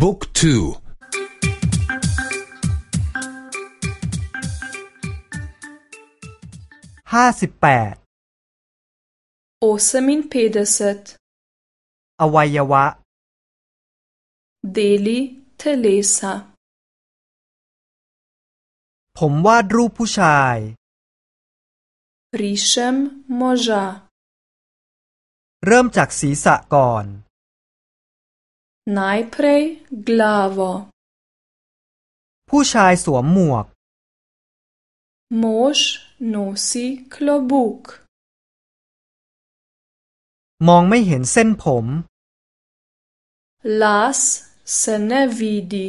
book two ห้าสิบแปด oseminpetdesetอวัยวะ deli telesaผมวาดรูปผู้ชาย rišem možaเริ่มจากศีรษะก่อน Najprej glavo ผู้ชายสวมหมวก Mož nosi klobuk มองไม่เห็นเส้นผม Las se ne vidi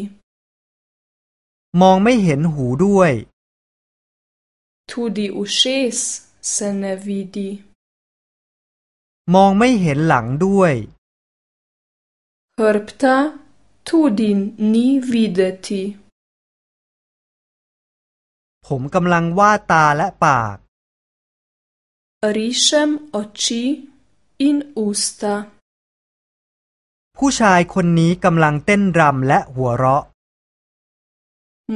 มองไม่เห็นหูด้วย Tudi ušes se ne vidi มองไม่เห็นหลังด้วย Hrbta tudi ni videti ผมกำลังวาดตาและปาก Rišem oči in usta ผู้ชายคนนี้กำลังเต้นรำและหัวเราะ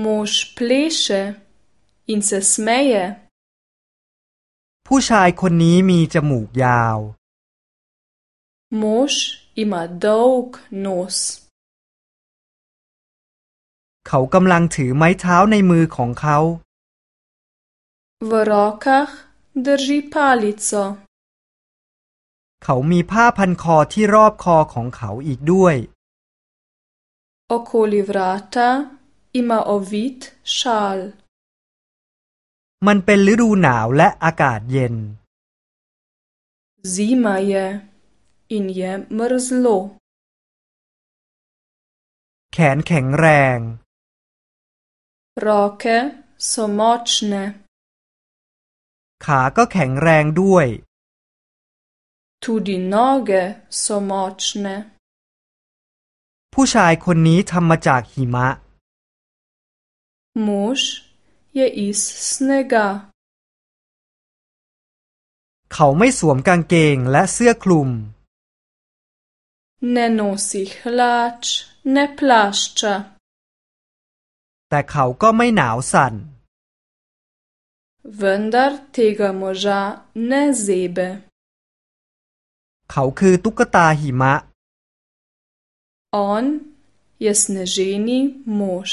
Mož pleše in se smeje ผู้ชายคนนี้มีจมูกยาว Mož ima dolg nos เขากำลังถือไม้เท้าในมือของเขา V rokah drži palico เขามีผ้าพันคอที่รอบคอของเขาอีกด้วย Okoli vrata ima ovit šal มันเป็นฤดูหนาวและอากาศเย็น Zima je in je mrzlo แขนแข็งแรง Roke so močne ขาก็แข็งแรงด้วย Tudi noge so močne ผู้ชายคนนี้ทำมาจากหิมะ Mož je iz snega เขาไม่สวมกางเกงและเสื้อคลุม Ne nosi hlač ne plašča แต่เขาก็ไม่หนาวสั่น Vendar tega moža ne zebe เขาคือตุ๊กตาหิมะ On je sneženi mož